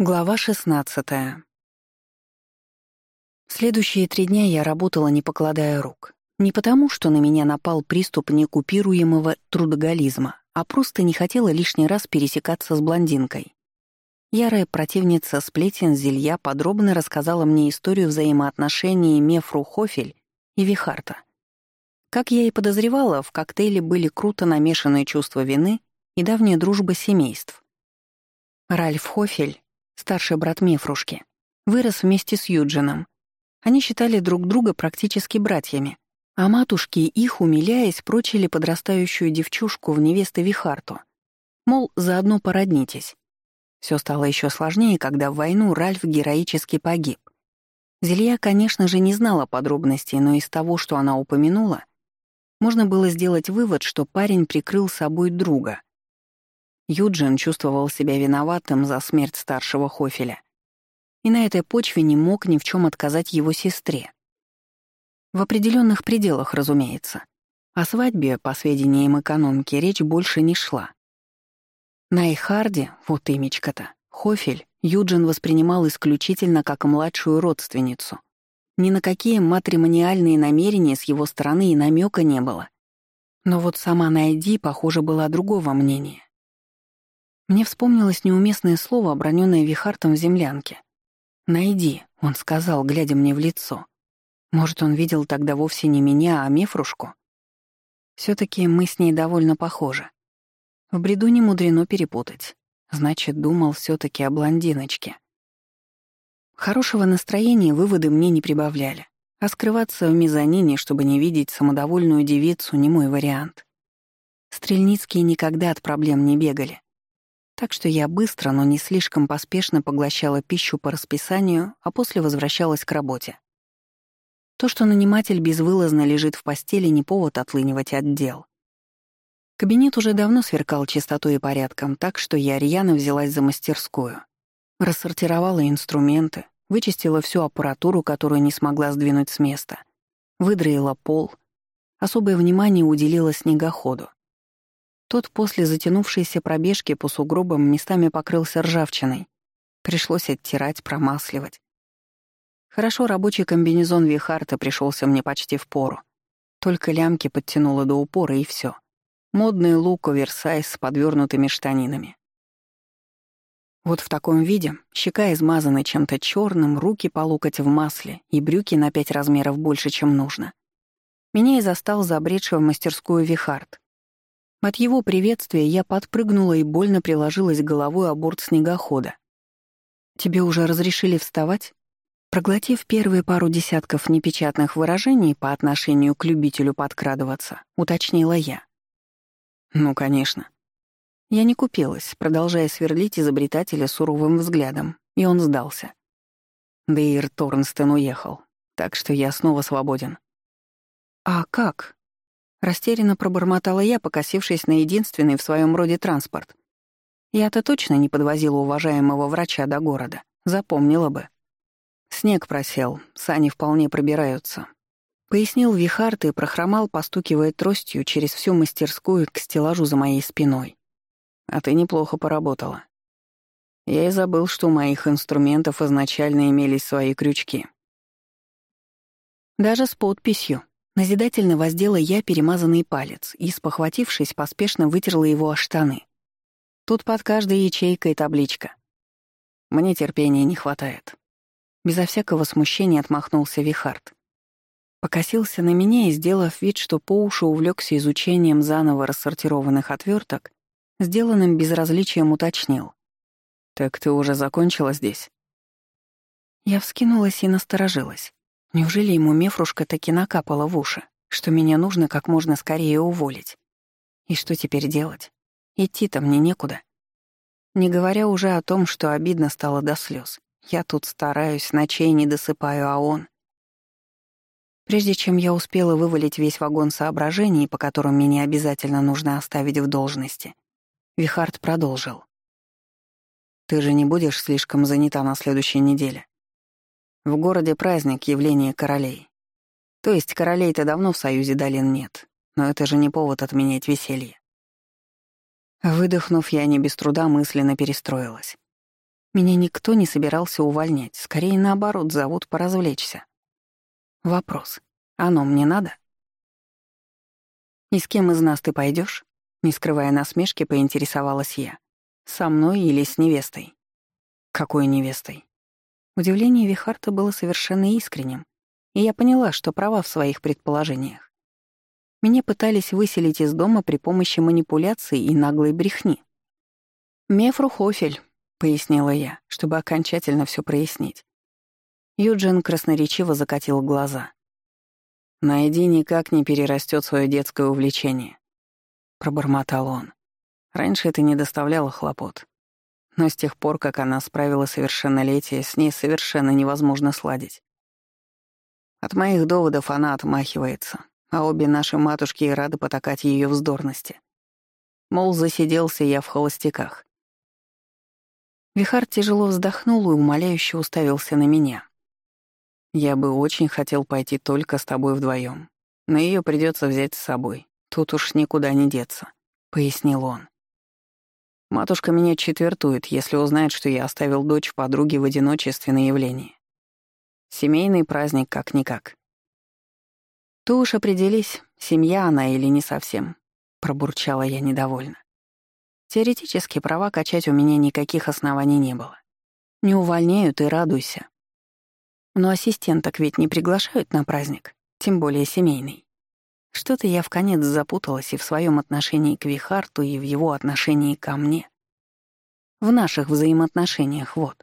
Глава 16 Следующие три дня я работала, не покладая рук. Не потому, что на меня напал приступ некупируемого трудоголизма, а просто не хотела лишний раз пересекаться с блондинкой. Ярая противница сплетен Зелья подробно рассказала мне историю взаимоотношений Мефру Хофель и Вихарта. Как я и подозревала, в коктейле были круто намешанные чувства вины и давняя дружба семейств. Ральф Хофель старший брат Мефрушки, вырос вместе с Юджином. Они считали друг друга практически братьями, а матушки их, умиляясь, прочили подрастающую девчушку в невесты Вихарту. Мол, заодно породнитесь. Все стало еще сложнее, когда в войну Ральф героически погиб. Зелья, конечно же, не знала подробностей, но из того, что она упомянула, можно было сделать вывод, что парень прикрыл собой друга. Юджин чувствовал себя виноватым за смерть старшего Хофеля. И на этой почве не мог ни в чем отказать его сестре. В определенных пределах, разумеется. О свадьбе, по сведениям экономки, речь больше не шла. На Ихарде, вот имечко-то, Хофель Юджин воспринимал исключительно как младшую родственницу. Ни на какие матримониальные намерения с его стороны и намека не было. Но вот сама Найди, похоже, была другого мнения. Мне вспомнилось неуместное слово, оброненное Вихартом в землянке. «Найди», — он сказал, глядя мне в лицо. Может, он видел тогда вовсе не меня, а Мефрушку? все таки мы с ней довольно похожи. В бреду не мудрено перепутать. Значит, думал все таки о блондиночке. Хорошего настроения выводы мне не прибавляли, а скрываться в мезонине, чтобы не видеть самодовольную девицу, не мой вариант. Стрельницкие никогда от проблем не бегали. Так что я быстро, но не слишком поспешно поглощала пищу по расписанию, а после возвращалась к работе. То, что наниматель безвылазно лежит в постели, не повод отлынивать от дел. Кабинет уже давно сверкал чистотой и порядком, так что я рьяно взялась за мастерскую. Рассортировала инструменты, вычистила всю аппаратуру, которую не смогла сдвинуть с места, выдроила пол. Особое внимание уделила снегоходу. Тот после затянувшейся пробежки по сугробам местами покрылся ржавчиной. Пришлось оттирать, промасливать. Хорошо рабочий комбинезон Вихарта пришелся мне почти в пору. Только лямки подтянуло до упора, и все. Модный лук оверсайз с подвернутыми штанинами. Вот в таком виде, щека измазана чем-то черным, руки по локоть в масле и брюки на пять размеров больше, чем нужно. Меня и застал забредший в мастерскую Вихард. От его приветствия я подпрыгнула и больно приложилась головой о борт снегохода. «Тебе уже разрешили вставать?» Проглотив первые пару десятков непечатных выражений по отношению к любителю подкрадываться, уточнила я. «Ну, конечно». Я не купилась, продолжая сверлить изобретателя суровым взглядом, и он сдался. Дейр Торнстен уехал, так что я снова свободен. «А как?» Растерянно пробормотала я, покосившись на единственный в своем роде транспорт. Я-то точно не подвозила уважаемого врача до города. Запомнила бы. Снег просел, сани вполне пробираются. Пояснил Вихард и прохромал, постукивая тростью через всю мастерскую к стеллажу за моей спиной. А ты неплохо поработала. Я и забыл, что у моих инструментов изначально имелись свои крючки. Даже с подписью, Назидательно воздела я перемазанный палец и, спохватившись, поспешно вытерла его о штаны. Тут под каждой ячейкой табличка. Мне терпения не хватает. Безо всякого смущения отмахнулся Вихард. Покосился на меня и, сделав вид, что по уши увлекся изучением заново рассортированных отверток, сделанным безразличием уточнил. «Так ты уже закончила здесь?» Я вскинулась и насторожилась. Неужели ему Мефрушка таки накапала в уши, что меня нужно как можно скорее уволить? И что теперь делать? Идти-то мне некуда. Не говоря уже о том, что обидно стало до слез. Я тут стараюсь, ночей не досыпаю, а он... Прежде чем я успела вывалить весь вагон соображений, по которым меня обязательно нужно оставить в должности, Вихард продолжил. «Ты же не будешь слишком занята на следующей неделе. В городе праздник явления королей. То есть королей-то давно в Союзе долин нет, но это же не повод отменять веселье. Выдохнув, я не без труда мысленно перестроилась. Меня никто не собирался увольнять, скорее наоборот, зовут поразвлечься. Вопрос. Оно мне надо? «И с кем из нас ты пойдешь? Не скрывая насмешки, поинтересовалась я. «Со мной или с невестой?» «Какой невестой?» Удивление Вихарта было совершенно искренним, и я поняла, что права в своих предположениях. Меня пытались выселить из дома при помощи манипуляций и наглой брехни. «Мефру Хофель», — пояснила я, чтобы окончательно все прояснить. Юджин красноречиво закатил глаза. «Найди никак не перерастет свое детское увлечение», — пробормотал он. «Раньше это не доставляло хлопот. Но с тех пор, как она справила совершеннолетие, с ней совершенно невозможно сладить. От моих доводов она отмахивается, а обе наши матушки и рады потакать ее вздорности. Мол, засиделся я в холостяках. Вихар тяжело вздохнул и умоляюще уставился на меня. Я бы очень хотел пойти только с тобой вдвоем, но ее придется взять с собой. Тут уж никуда не деться, пояснил он. Матушка меня четвертует, если узнает, что я оставил дочь подруги в одиночестве на явлении. Семейный праздник как-никак. «То уж определись, семья она или не совсем», — пробурчала я недовольно. Теоретически права качать у меня никаких оснований не было. Не увольняют и радуйся. Но ассистенток ведь не приглашают на праздник, тем более семейный. Что-то я в конец запуталась и в своем отношении к Вихарту, и в его отношении ко мне. В наших взаимоотношениях, вот.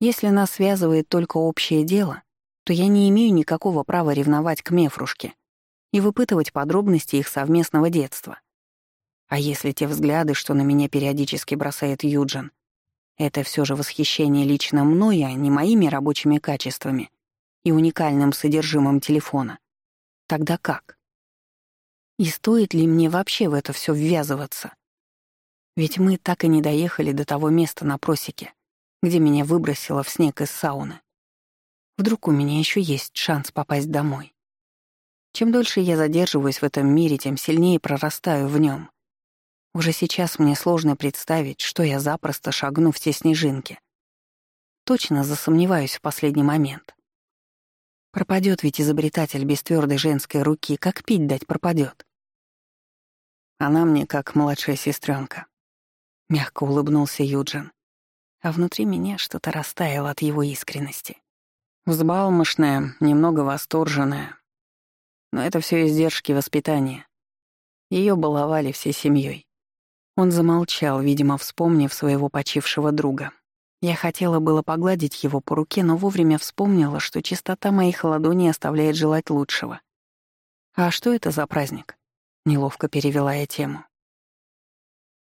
Если нас связывает только общее дело, то я не имею никакого права ревновать к Мефрушке и выпытывать подробности их совместного детства. А если те взгляды, что на меня периодически бросает Юджин, это все же восхищение лично мной, а не моими рабочими качествами и уникальным содержимым телефона, тогда как? И стоит ли мне вообще в это все ввязываться? Ведь мы так и не доехали до того места на просеке, где меня выбросило в снег из сауны. Вдруг у меня еще есть шанс попасть домой. Чем дольше я задерживаюсь в этом мире, тем сильнее прорастаю в нем. Уже сейчас мне сложно представить, что я запросто шагну в те снежинки. Точно засомневаюсь в последний момент. Пропадет ведь изобретатель без твердой женской руки, как пить дать пропадет. Она мне как младшая сестренка. Мягко улыбнулся Юджин, а внутри меня что-то растаяло от его искренности. Взбалмошная, немного восторженная. Но это все издержки воспитания. Ее баловали всей семьей. Он замолчал, видимо, вспомнив своего почившего друга. Я хотела было погладить его по руке, но вовремя вспомнила, что чистота моих ладоней оставляет желать лучшего. «А что это за праздник?» — неловко перевела я тему.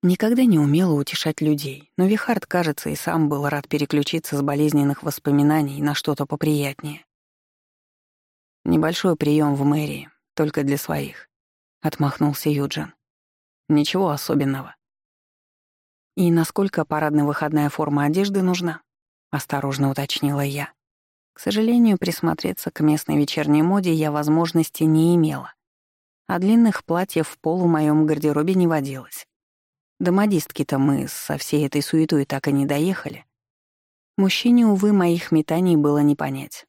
Никогда не умела утешать людей, но Вихард, кажется, и сам был рад переключиться с болезненных воспоминаний на что-то поприятнее. «Небольшой прием в мэрии, только для своих», — отмахнулся Юджин. «Ничего особенного». «И насколько парадно-выходная форма одежды нужна?» — осторожно уточнила я. К сожалению, присмотреться к местной вечерней моде я возможности не имела, а длинных платьев в пол в моем гардеробе не водилось. До модистки-то мы со всей этой суетой так и не доехали. Мужчине, увы, моих метаний было не понять.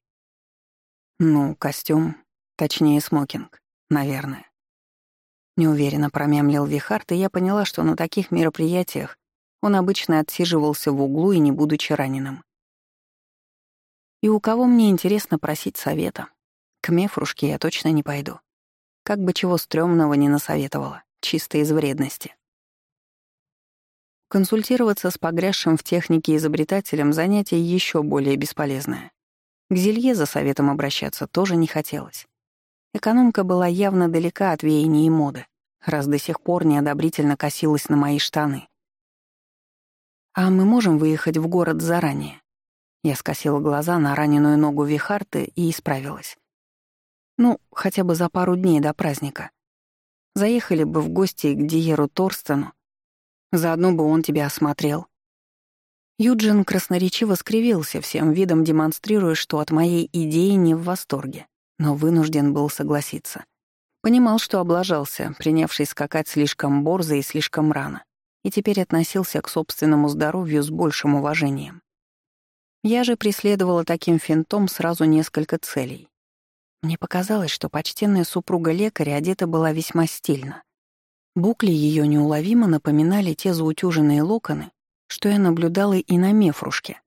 Ну, костюм, точнее, смокинг, наверное. Неуверенно промямлил Вихард, и я поняла, что на таких мероприятиях он обычно отсиживался в углу и не будучи раненым. И у кого мне интересно просить совета? К мефрушке я точно не пойду. Как бы чего стрёмного не насоветовала, чисто из вредности. Консультироваться с погрязшим в технике изобретателем занятие еще более бесполезное. К Зелье за советом обращаться тоже не хотелось. Экономка была явно далека от веяний и моды, раз до сих пор неодобрительно косилась на мои штаны. «А мы можем выехать в город заранее?» Я скосила глаза на раненую ногу Вихарты и исправилась. «Ну, хотя бы за пару дней до праздника. Заехали бы в гости к Диеру Торстену, Заодно бы он тебя осмотрел». Юджин красноречиво скривился, всем видом демонстрируя, что от моей идеи не в восторге, но вынужден был согласиться. Понимал, что облажался, принявший скакать слишком борзо и слишком рано. и теперь относился к собственному здоровью с большим уважением. Я же преследовала таким финтом сразу несколько целей. Мне показалось, что почтенная супруга лекаря одета была весьма стильно. Букли ее неуловимо напоминали те заутюженные локоны, что я наблюдала и на мефрушке.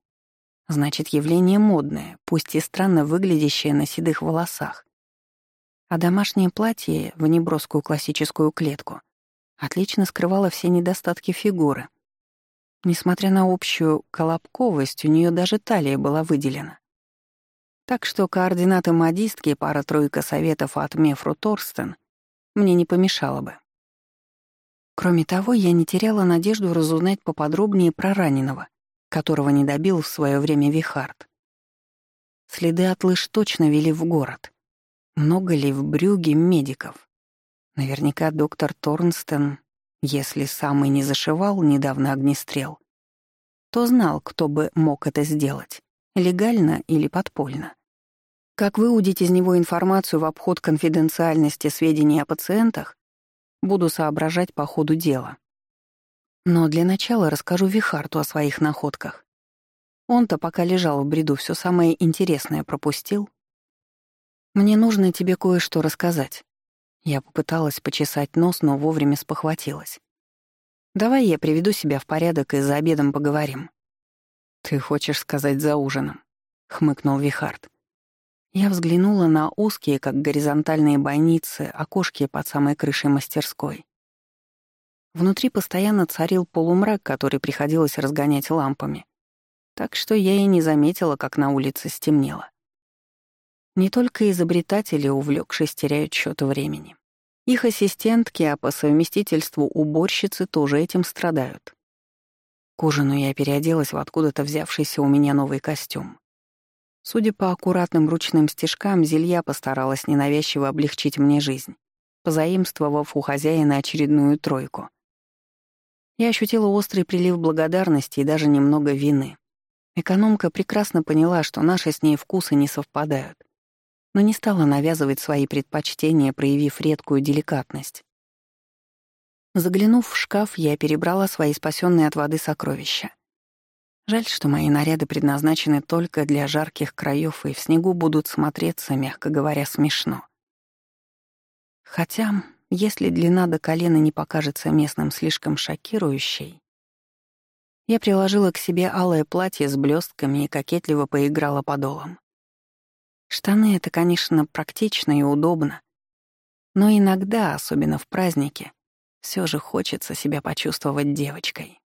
Значит, явление модное, пусть и странно выглядящее на седых волосах. А домашнее платье в неброскую классическую клетку отлично скрывало все недостатки фигуры — Несмотря на общую колобковость, у нее даже талия была выделена. Так что координаты модистки пара-тройка советов от Мефру Торстен мне не помешало бы. Кроме того, я не теряла надежду разузнать поподробнее про раненого, которого не добил в свое время Вихард. Следы от лыж точно вели в город. Много ли в Брюге медиков? Наверняка доктор Торнстен если сам и не зашивал недавно огнестрел, то знал, кто бы мог это сделать, легально или подпольно. Как выудить из него информацию в обход конфиденциальности сведений о пациентах, буду соображать по ходу дела. Но для начала расскажу Вихарту о своих находках. Он-то, пока лежал в бреду, все самое интересное пропустил. Мне нужно тебе кое-что рассказать. Я попыталась почесать нос, но вовремя спохватилась. «Давай я приведу себя в порядок и за обедом поговорим». «Ты хочешь сказать за ужином?» — хмыкнул Вихард. Я взглянула на узкие, как горизонтальные бойницы, окошки под самой крышей мастерской. Внутри постоянно царил полумрак, который приходилось разгонять лампами. Так что я и не заметила, как на улице стемнело. Не только изобретатели, увлекшись, теряют счет времени. Их ассистентки, а по совместительству уборщицы тоже этим страдают. К ужину я переоделась в откуда-то взявшийся у меня новый костюм. Судя по аккуратным ручным стежкам, Зелья постаралась ненавязчиво облегчить мне жизнь, позаимствовав у хозяина очередную тройку. Я ощутила острый прилив благодарности и даже немного вины. Экономка прекрасно поняла, что наши с ней вкусы не совпадают — но не стала навязывать свои предпочтения, проявив редкую деликатность. Заглянув в шкаф, я перебрала свои спасенные от воды сокровища. Жаль, что мои наряды предназначены только для жарких краев и в снегу будут смотреться, мягко говоря, смешно. Хотя, если длина до колена не покажется местным слишком шокирующей, я приложила к себе алое платье с блестками и кокетливо поиграла подолом. Штаны — это, конечно, практично и удобно. Но иногда, особенно в празднике, все же хочется себя почувствовать девочкой.